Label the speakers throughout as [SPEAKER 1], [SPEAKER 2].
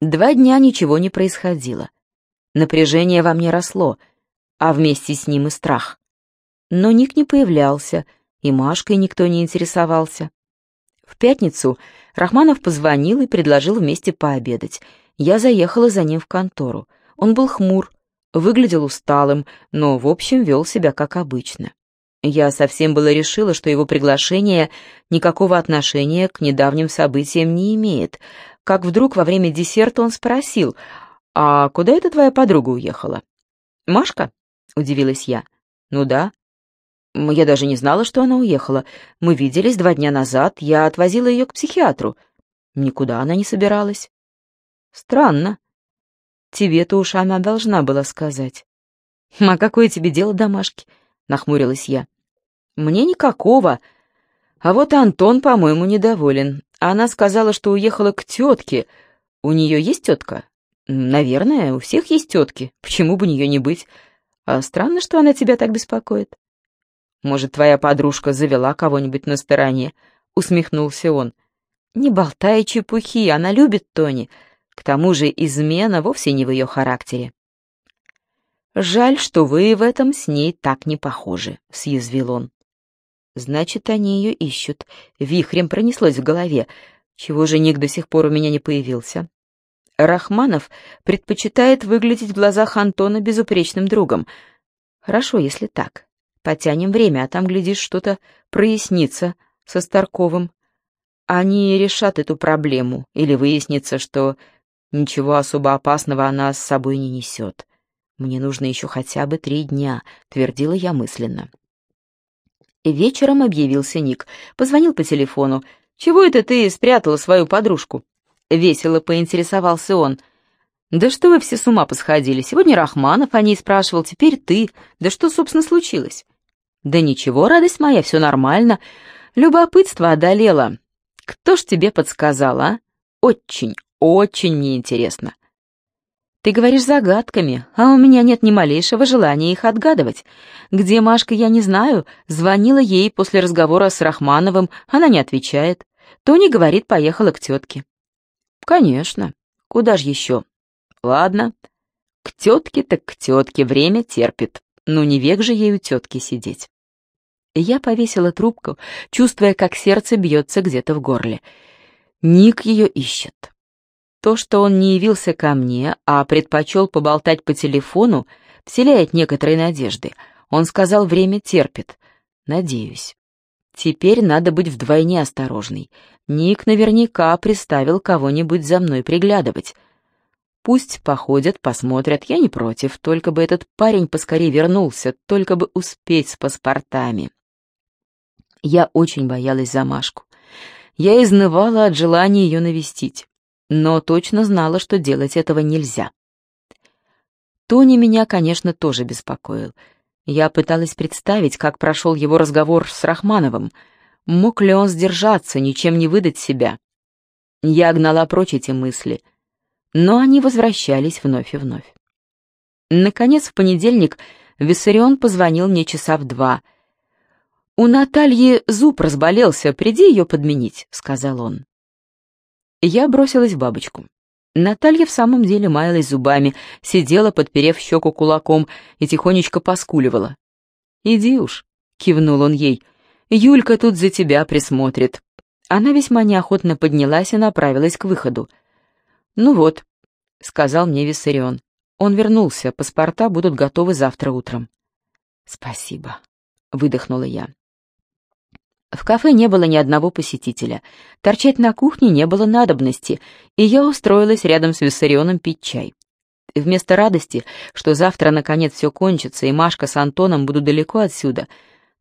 [SPEAKER 1] Два дня ничего не происходило. Напряжение во мне росло, а вместе с ним и страх. Но Ник не появлялся, и Машкой никто не интересовался. В пятницу Рахманов позвонил и предложил вместе пообедать. Я заехала за ним в контору. Он был хмур, выглядел усталым, но в общем вел себя как обычно. Я совсем было решила, что его приглашение никакого отношения к недавним событиям не имеет, как вдруг во время десерта он спросил, «А куда эта твоя подруга уехала?» «Машка?» — удивилась я. «Ну да». «Я даже не знала, что она уехала. Мы виделись два дня назад, я отвозила ее к психиатру. Никуда она не собиралась». «Странно. Тебе-то уж она должна была сказать». «А какое тебе дело до Машки?» — нахмурилась я. «Мне никакого. А вот Антон, по-моему, недоволен. Она сказала, что уехала к тетке. У нее есть тетка? Наверное, у всех есть тетки. Почему бы нее не быть? А странно, что она тебя так беспокоит. Может, твоя подружка завела кого-нибудь на стороне? Усмехнулся он. Не болтай чепухи, она любит Тони. К тому же измена вовсе не в ее характере. «Жаль, что вы в этом с ней так не похожи», — съязвил он. Значит, они ее ищут. Вихрем пронеслось в голове. Чего же Ник до сих пор у меня не появился? Рахманов предпочитает выглядеть в глазах Антона безупречным другом. Хорошо, если так. Потянем время, а там, глядишь, что-то прояснится со Старковым. Они решат эту проблему, или выяснится, что ничего особо опасного она с собой не несет. Мне нужно еще хотя бы три дня, твердила я мысленно. Вечером объявился Ник. Позвонил по телефону. «Чего это ты спрятала свою подружку?» Весело поинтересовался он. «Да что вы все с ума посходили? Сегодня Рахманов о ней спрашивал, теперь ты. Да что, собственно, случилось?» «Да ничего, радость моя, все нормально. Любопытство одолело. Кто ж тебе подсказал, а? Очень, очень мне интересно. Ты говоришь загадками, а у меня нет ни малейшего желания их отгадывать. Где Машка, я не знаю. Звонила ей после разговора с Рахмановым, она не отвечает. Тони говорит, поехала к тетке. Конечно. Куда же еще? Ладно. К тетке так к тетке, время терпит. Ну не век же ей у тетки сидеть. Я повесила трубку, чувствуя, как сердце бьется где-то в горле. Ник ее ищет. То, что он не явился ко мне, а предпочел поболтать по телефону, вселяет некоторые надежды. Он сказал, время терпит. Надеюсь. Теперь надо быть вдвойне осторожной. Ник наверняка приставил кого-нибудь за мной приглядывать. Пусть походят, посмотрят, я не против, только бы этот парень поскорее вернулся, только бы успеть с паспортами. Я очень боялась за Машку. Я изнывала от желания ее навестить но точно знала, что делать этого нельзя. Тони меня, конечно, тоже беспокоил. Я пыталась представить, как прошел его разговор с Рахмановым. Мог ли он сдержаться, ничем не выдать себя? Я гнала прочь эти мысли, но они возвращались вновь и вновь. Наконец, в понедельник Виссарион позвонил мне часа в два. «У Натальи зуб разболелся, приди ее подменить», — сказал он. Я бросилась в бабочку. Наталья в самом деле маялась зубами, сидела, подперев щеку кулаком, и тихонечко поскуливала. «Иди уж», — кивнул он ей, — «Юлька тут за тебя присмотрит». Она весьма неохотно поднялась и направилась к выходу. «Ну вот», — сказал мне Виссарион. «Он вернулся, паспорта будут готовы завтра утром». «Спасибо», — выдохнула я. В кафе не было ни одного посетителя. Торчать на кухне не было надобности, и я устроилась рядом с Виссарионом пить чай. Вместо радости, что завтра наконец все кончится и Машка с Антоном будут далеко отсюда,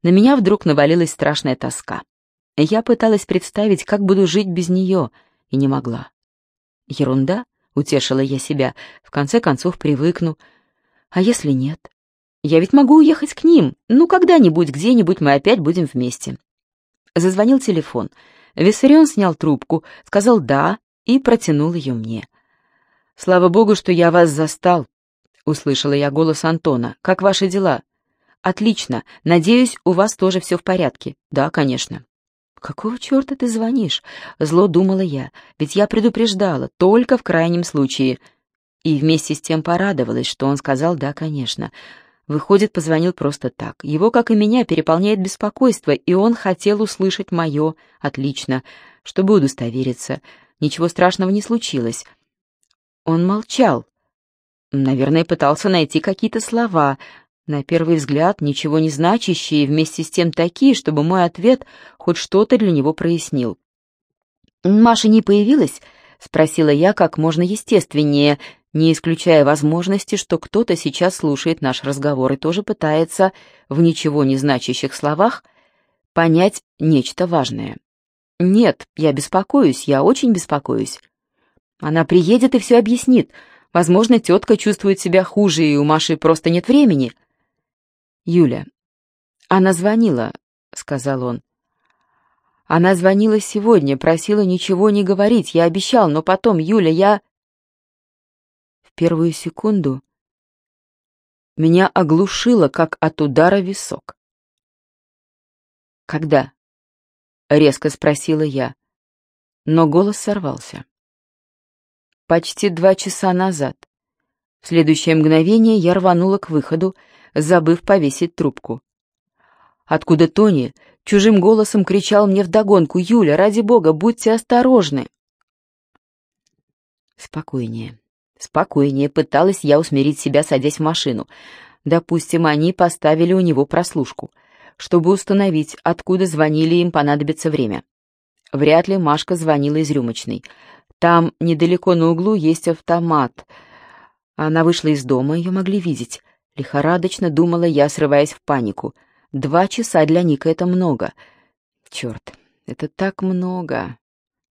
[SPEAKER 1] на меня вдруг навалилась страшная тоска. Я пыталась представить, как буду жить без нее, и не могла. Ерунда, утешила я себя, в конце концов привыкну. А если нет? Я ведь могу уехать к ним, ну когда-нибудь, где-нибудь мы опять будем вместе. Зазвонил телефон. Виссарион снял трубку, сказал «да» и протянул ее мне. «Слава богу, что я вас застал», — услышала я голос Антона. «Как ваши дела?» «Отлично. Надеюсь, у вас тоже все в порядке». «Да, конечно». «Какого черта ты звонишь?» — зло думала я, ведь я предупреждала, только в крайнем случае. И вместе с тем порадовалась, что он сказал «да, конечно». Выходит, позвонил просто так. Его, как и меня, переполняет беспокойство, и он хотел услышать мое «отлично», чтобы удостовериться. Ничего страшного не случилось. Он молчал. Наверное, пытался найти какие-то слова, на первый взгляд ничего не значащие, вместе с тем такие, чтобы мой ответ хоть что-то для него прояснил. «Маша не появилась?» — спросила я как можно естественнее, не исключая возможности, что кто-то сейчас слушает наш разговор и тоже пытается в ничего не значащих словах понять нечто важное. «Нет, я беспокоюсь, я очень беспокоюсь. Она приедет и все объяснит. Возможно, тетка чувствует себя хуже, и у Маши просто нет времени». «Юля, она звонила», — сказал он. «Она звонила сегодня, просила ничего не говорить, я обещал, но потом, Юля, я...» Первую секунду меня оглушило, как от удара висок. «Когда?» — резко спросила я, но голос сорвался. «Почти два часа назад. В следующее мгновение я рванула к выходу, забыв повесить трубку. Откуда Тони чужим голосом кричал мне вдогонку «Юля, ради бога, будьте осторожны!» Спокойнее, спокойнее, пыталась я усмирить себя, садясь в машину. Допустим, они поставили у него прослушку. Чтобы установить, откуда звонили, им понадобится время. Вряд ли Машка звонила из рюмочной. Там, недалеко на углу, есть автомат. Она вышла из дома, ее могли видеть. Лихорадочно думала я, срываясь в панику. Два часа для Ника — это много. Черт, это так много.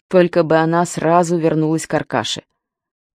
[SPEAKER 1] Только бы она сразу вернулась к Аркаше.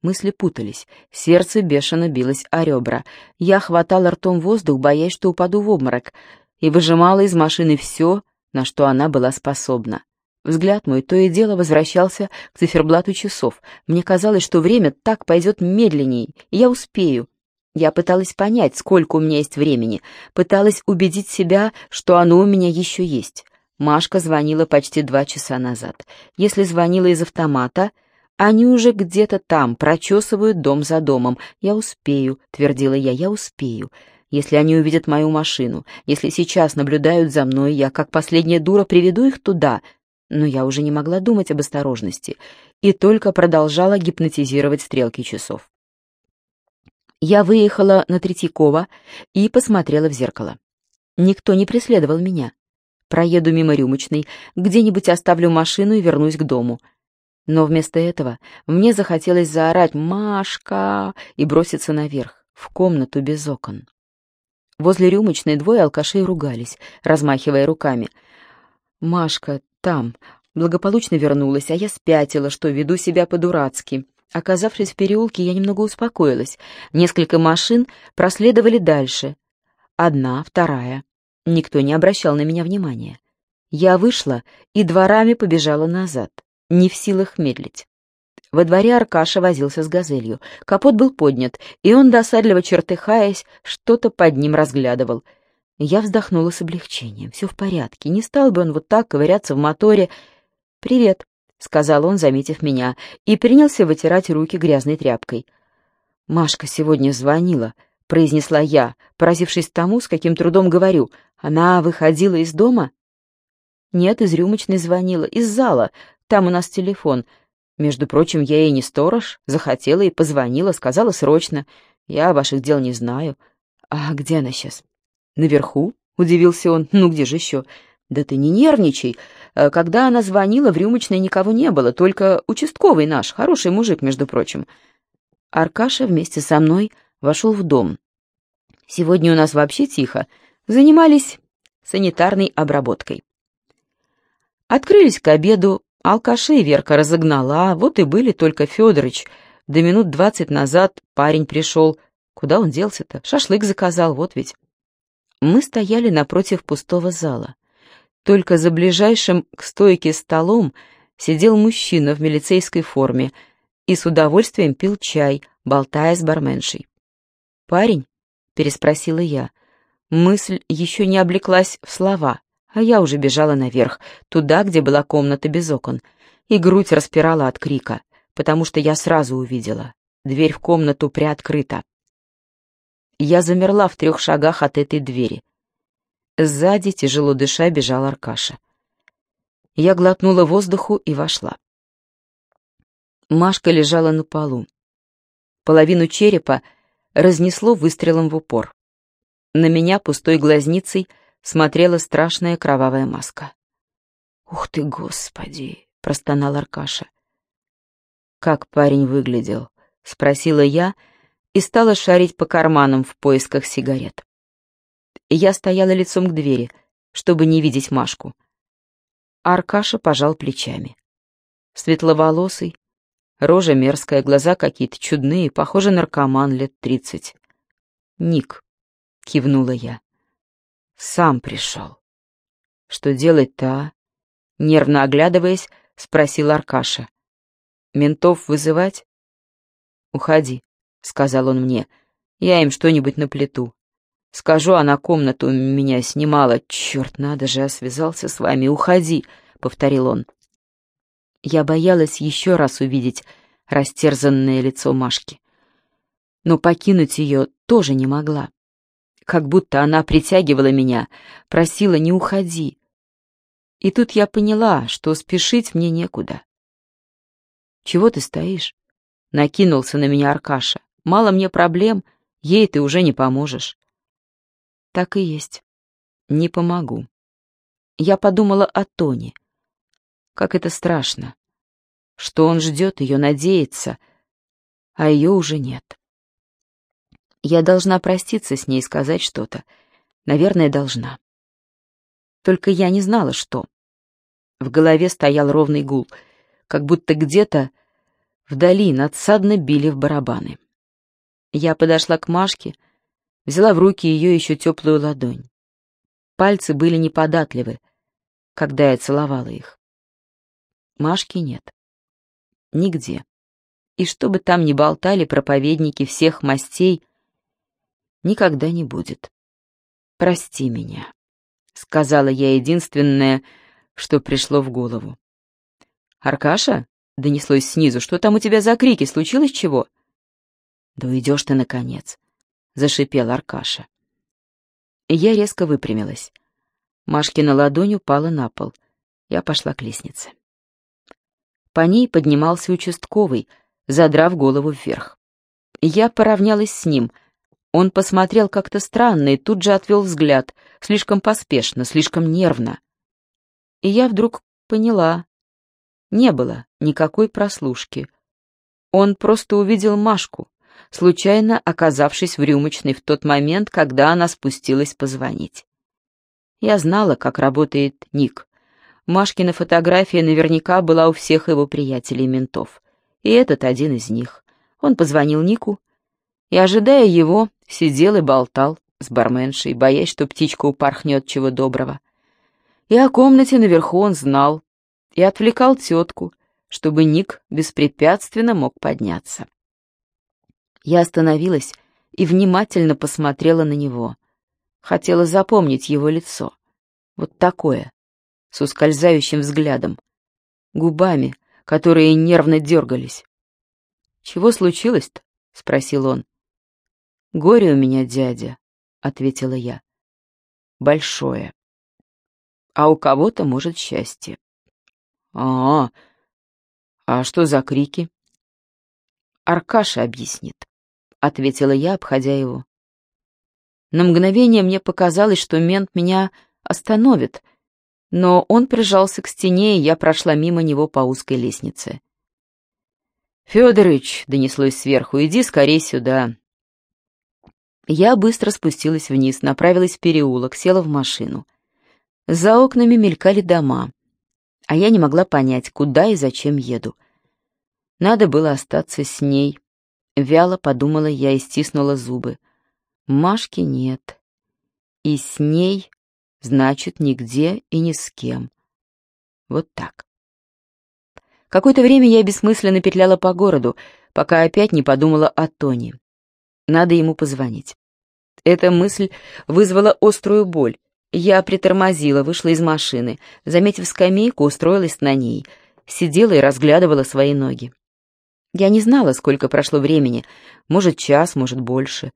[SPEAKER 1] Мысли путались, сердце бешено билось о ребра. Я хватала ртом воздух, боясь, что упаду в обморок, и выжимала из машины все, на что она была способна. Взгляд мой то и дело возвращался к циферблату часов. Мне казалось, что время так пойдет медленней, и я успею. Я пыталась понять, сколько у меня есть времени, пыталась убедить себя, что оно у меня еще есть. Машка звонила почти два часа назад. Если звонила из автомата, они уже где-то там, прочесывают дом за домом. «Я успею», — твердила я, — «я успею». Если они увидят мою машину, если сейчас наблюдают за мной, я, как последняя дура, приведу их туда. Но я уже не могла думать об осторожности и только продолжала гипнотизировать стрелки часов. Я выехала на Третьякова и посмотрела в зеркало. Никто не преследовал меня. Проеду мимо рюмочной, где-нибудь оставлю машину и вернусь к дому. Но вместо этого мне захотелось заорать «Машка!» и броситься наверх, в комнату без окон. Возле рюмочной двое алкашей ругались, размахивая руками. «Машка там!» Благополучно вернулась, а я спятила, что веду себя по-дурацки. Оказавшись в переулке, я немного успокоилась. Несколько машин проследовали дальше. Одна, вторая. Никто не обращал на меня внимания. Я вышла и дворами побежала назад, не в силах медлить. Во дворе Аркаша возился с газелью. Капот был поднят, и он, досадливо чертыхаясь, что-то под ним разглядывал. Я вздохнула с облегчением. Все в порядке, не стал бы он вот так ковыряться в моторе. «Привет», — сказал он, заметив меня, и принялся вытирать руки грязной тряпкой. «Машка сегодня звонила», — произнесла я, поразившись тому, с каким трудом говорю. «Она выходила из дома?» «Нет, из рюмочной звонила, из зала. Там у нас телефон. Между прочим, я ей не сторож, захотела и позвонила, сказала срочно. Я ваших дел не знаю. А где она сейчас?» «Наверху?» — удивился он. «Ну где же еще?» «Да ты не нервничай. Э, когда она звонила, в рюмочной никого не было, только участковый наш, хороший мужик, между прочим. Аркаша вместе со мной вошел в дом. Сегодня у нас вообще тихо. Занимались санитарной обработкой. Открылись к обеду, алкашей Верка разогнала, вот и были только Федорович. До минут двадцать назад парень пришел. Куда он делся-то? Шашлык заказал, вот ведь. Мы стояли напротив пустого зала. Только за ближайшим к стойке столом сидел мужчина в милицейской форме и с удовольствием пил чай, болтая с барменшей. «Парень?» — переспросила я. Мысль еще не облеклась в слова, А я уже бежала наверх, туда, где была комната без окон, и грудь распирала от крика, потому что я сразу увидела. Дверь в комнату приоткрыта. Я замерла в трех шагах от этой двери. Сзади, тяжело дыша, бежал Аркаша. Я глотнула воздуху и вошла. Машка лежала на полу. Половину черепа разнесло выстрелом в упор. На меня пустой глазницей смотрела страшная кровавая маска. «Ух ты, Господи!» — простонал Аркаша. «Как парень выглядел?» — спросила я и стала шарить по карманам в поисках сигарет. Я стояла лицом к двери, чтобы не видеть Машку. Аркаша пожал плечами. Светловолосый, рожа мерзкая, глаза какие-то чудные, похоже, наркоман лет тридцать. «Ник», — кивнула я. «Сам пришел». «Что делать-то, а?» Нервно оглядываясь, спросил Аркаша. «Ментов вызывать?» «Уходи», — сказал он мне. «Я им что-нибудь наплету. Скажу, она комнату меня снимала. Черт, надо же, я связался с вами. Уходи, — повторил он. Я боялась еще раз увидеть растерзанное лицо Машки. Но покинуть ее тоже не могла. Как будто она притягивала меня, просила «не уходи». И тут я поняла, что спешить мне некуда. «Чего ты стоишь?» — накинулся на меня Аркаша. «Мало мне проблем, ей ты уже не поможешь». Так и есть. Не помогу. Я подумала о Тоне. Как это страшно. Что он ждет ее, надеется, а ее уже нет. Я должна проститься с ней и сказать что-то. Наверное, должна. Только я не знала, что. В голове стоял ровный гул, как будто где-то вдали надсадно били в барабаны. Я подошла к Машке, взяла в руки ее еще теплую ладонь. Пальцы были неподатливы, когда я целовала их. Машки нет. Нигде. И что бы там ни болтали проповедники всех мастей, никогда не будет. «Прости меня», — сказала я единственное, что пришло в голову. «Аркаша?» — донеслось снизу. «Что там у тебя за крики? Случилось чего?» «Да уйдешь ты, наконец зашипел Аркаша. Я резко выпрямилась. Машкина ладонь упала на пол. Я пошла к лестнице. По ней поднимался участковый, задрав голову вверх. Я поравнялась с ним. Он посмотрел как-то странно и тут же отвел взгляд, слишком поспешно, слишком нервно. И я вдруг поняла. Не было никакой прослушки. Он просто увидел Машку, случайно оказавшись в рюмочной в тот момент, когда она спустилась позвонить. Я знала, как работает Ник. Машкина фотография наверняка была у всех его приятелей-ментов. И этот один из них. Он позвонил Нику и, ожидая его, сидел и болтал с барменшей, боясь, что птичка упорхнет чего доброго. И о комнате наверху он знал и отвлекал тетку, чтобы Ник беспрепятственно мог подняться. Я остановилась и внимательно посмотрела на него. Хотела запомнить его лицо. Вот такое, с ускользающим взглядом, губами, которые нервно дергались. «Чего случилось-то?» — спросил он. «Горе у меня, дядя», — ответила я. «Большое. А у кого-то, может, счастье». «А, -а, что за крики?» Аркаша объяснит. — ответила я, обходя его. На мгновение мне показалось, что мент меня остановит, но он прижался к стене, и я прошла мимо него по узкой лестнице. «Федорович», — донеслось сверху, — «иди скорей сюда». Я быстро спустилась вниз, направилась в переулок, села в машину. За окнами мелькали дома, а я не могла понять, куда и зачем еду. Надо было остаться с ней, Вяло подумала я и стиснула зубы. Машки нет. И с ней, значит, нигде и ни с кем. Вот так. Какое-то время я бессмысленно петляла по городу, пока опять не подумала о Тони. Надо ему позвонить. Эта мысль вызвала острую боль. Я притормозила, вышла из машины. Заметив скамейку, устроилась на ней. Сидела и разглядывала свои ноги. Я не знала, сколько прошло времени. Может, час, может, больше.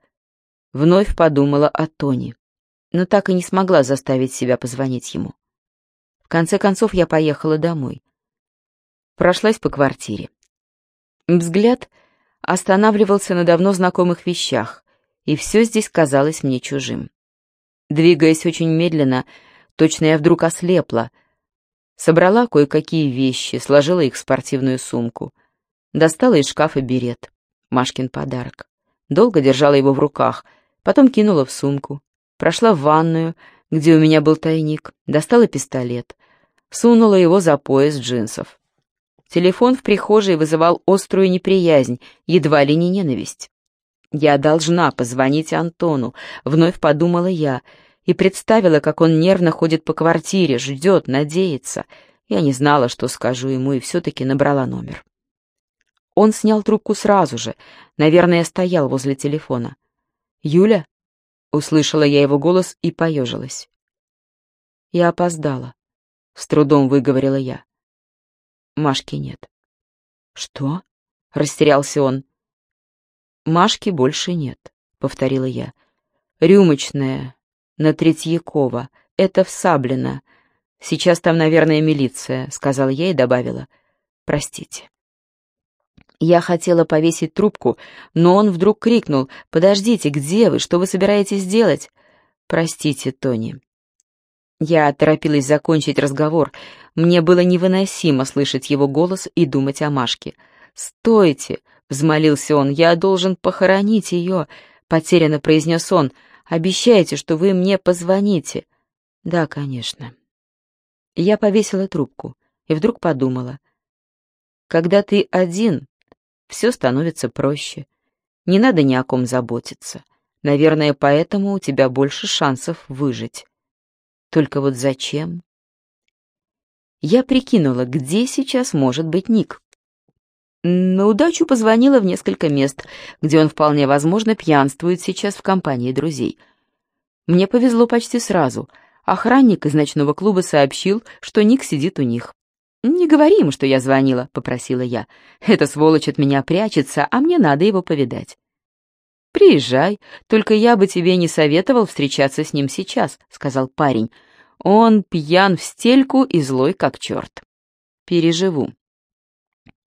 [SPEAKER 1] Вновь подумала о Тони. Но так и не смогла заставить себя позвонить ему. В конце концов, я поехала домой. Прошлась по квартире. Взгляд останавливался на давно знакомых вещах, и все здесь казалось мне чужим. Двигаясь очень медленно, точно я вдруг ослепла. Собрала кое-какие вещи, сложила их в спортивную сумку. Достала из шкафа берет. Машкин подарок. Долго держала его в руках, потом кинула в сумку. Прошла в ванную, где у меня был тайник, достала пистолет. Сунула его за пояс джинсов. Телефон в прихожей вызывал острую неприязнь, едва ли не ненависть. «Я должна позвонить Антону», — вновь подумала я, и представила, как он нервно ходит по квартире, ждет, надеется. Я не знала, что скажу ему, и все-таки набрала номер. Он снял трубку сразу же, наверное, стоял возле телефона. «Юля?» — услышала я его голос и поежилась. «Я опоздала», — с трудом выговорила я. Машки нет. «Что?» — растерялся он. «Машки больше нет», — повторила я. «Рюмочная, на Третьякова. Это в Саблино. Сейчас там, наверное, милиция», — сказала я и добавила. «Простите». Я хотела повесить трубку, но он вдруг крикнул. «Подождите, где вы? Что вы собираетесь делать?» «Простите, Тони». Я торопилась закончить разговор. Мне было невыносимо слышать его голос и думать о Машке. «Стойте!» — взмолился он. «Я должен похоронить ее», — потерянно произнес он. «Обещайте, что вы мне позвоните». «Да, конечно». Я повесила трубку и вдруг подумала. «Когда ты один, все становится проще. Не надо ни о ком заботиться. Наверное, поэтому у тебя больше шансов выжить. Только вот зачем?» Я прикинула, где сейчас может быть Ник. На удачу позвонила в несколько мест, где он вполне возможно пьянствует сейчас в компании друзей. Мне повезло почти сразу. Охранник из ночного клуба сообщил, что Ник сидит у них. «Не говори ему, что я звонила», — попросила я. «Эта сволочь от меня прячется, а мне надо его повидать». «Приезжай, только я бы тебе не советовал встречаться с ним сейчас», — сказал парень. «Он пьян в стельку и злой как черт». «Переживу»,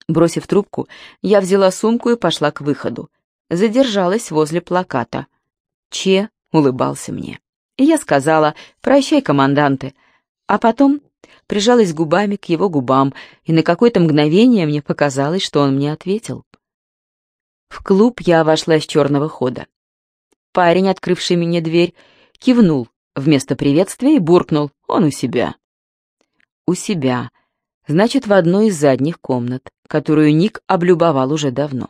[SPEAKER 1] Бросив трубку, я взяла сумку и пошла к выходу. Задержалась возле плаката. Че улыбался мне. И я сказала «Прощай, команданты», а потом прижалась губами к его губам, и на какое-то мгновение мне показалось, что он мне ответил. В клуб я вошла с черного хода. Парень, открывший мне дверь, кивнул вместо приветствия и буркнул «Он у себя». У себя, значит, в одной из задних комнат которую Ник облюбовал уже давно.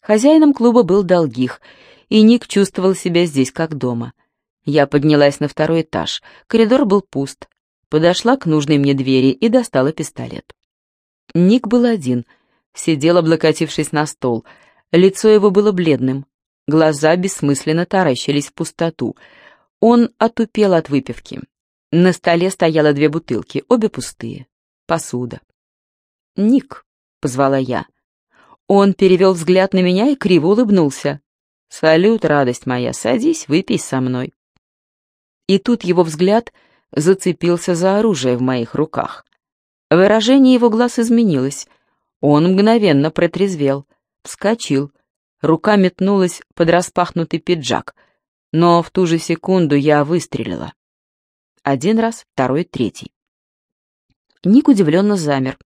[SPEAKER 1] Хозяином клуба был Долгих, и Ник чувствовал себя здесь как дома. Я поднялась на второй этаж, коридор был пуст. Подошла к нужной мне двери и достала пистолет. Ник был один, сидел, облокотившись на стол. Лицо его было бледным, глаза бессмысленно таращились в пустоту. Он отупел от выпивки. На столе стояло две бутылки, обе пустые. Посуда. «Ник», позвала я. Он перевел взгляд на меня и криво улыбнулся. «Салют, радость моя, садись, выпей со мной». И тут его взгляд зацепился за оружие в моих руках. Выражение его глаз изменилось. Он мгновенно протрезвел, вскочил. Рука метнулась под распахнутый пиджак, но в ту же секунду я выстрелила. Один раз, второй, третий. Ник удивленно замер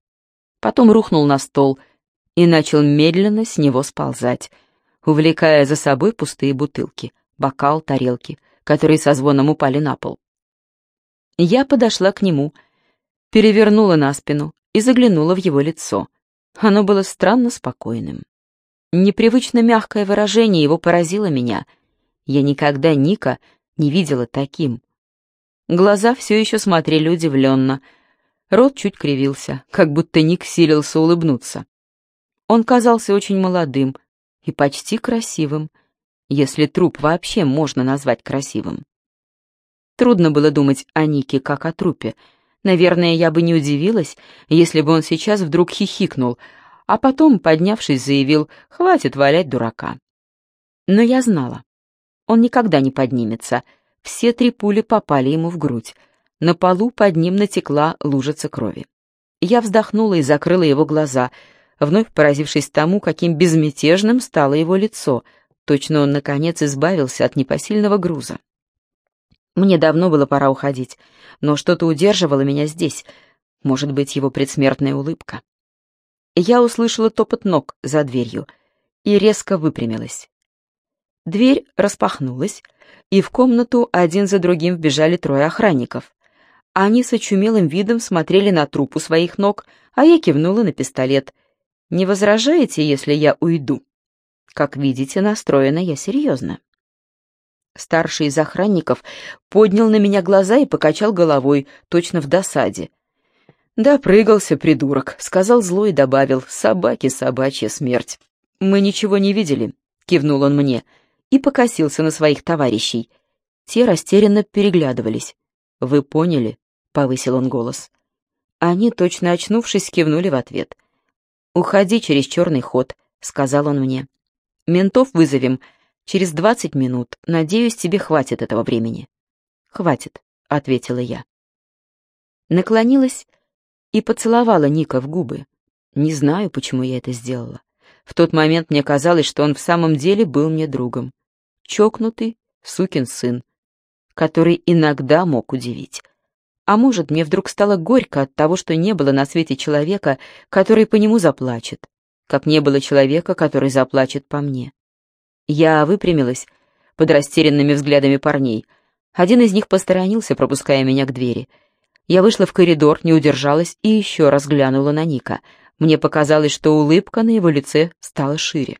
[SPEAKER 1] потом рухнул на стол и начал медленно с него сползать, увлекая за собой пустые бутылки, бокал, тарелки, которые со звоном упали на пол. Я подошла к нему, перевернула на спину и заглянула в его лицо. Оно было странно спокойным. Непривычно мягкое выражение его поразило меня. Я никогда Ника не видела таким. Глаза все еще смотрели удивленно — Рот чуть кривился, как будто Ник силился улыбнуться. Он казался очень молодым и почти красивым, если труп вообще можно назвать красивым. Трудно было думать о Нике как о трупе. Наверное, я бы не удивилась, если бы он сейчас вдруг хихикнул, а потом, поднявшись, заявил «хватит валять дурака». Но я знала. Он никогда не поднимется. Все три пули попали ему в грудь. На полу под ним натекла лужица крови. Я вздохнула и закрыла его глаза, вновь поразившись тому, каким безмятежным стало его лицо. Точно он, наконец, избавился от непосильного груза. Мне давно было пора уходить, но что-то удерживало меня здесь. Может быть, его предсмертная улыбка. Я услышала топот ног за дверью и резко выпрямилась. Дверь распахнулась, и в комнату один за другим вбежали трое охранников. Они с очумелым видом смотрели на труп у своих ног, а я кивнула на пистолет. «Не возражаете, если я уйду?» Как видите, настроена я серьезно. Старший из охранников поднял на меня глаза и покачал головой, точно в досаде. «Да, прыгался, придурок», — сказал зло и добавил, «собаки, собачья смерть». «Мы ничего не видели», — кивнул он мне, и покосился на своих товарищей. Те растерянно переглядывались. «Вы поняли?» — повысил он голос. Они, точно очнувшись, кивнули в ответ. «Уходи через черный ход», — сказал он мне. «Ментов вызовем через двадцать минут. Надеюсь, тебе хватит этого времени». «Хватит», — ответила я. Наклонилась и поцеловала Ника в губы. Не знаю, почему я это сделала. В тот момент мне казалось, что он в самом деле был мне другом. Чокнутый сукин сын, который иногда мог удивить. А может, мне вдруг стало горько от того, что не было на свете человека, который по нему заплачет, как не было человека, который заплачет по мне. Я выпрямилась под растерянными взглядами парней. Один из них посторонился, пропуская меня к двери — я вышла в коридор, не удержалась и еще раз глянула на Ника. Мне показалось, что улыбка на его лице стала шире.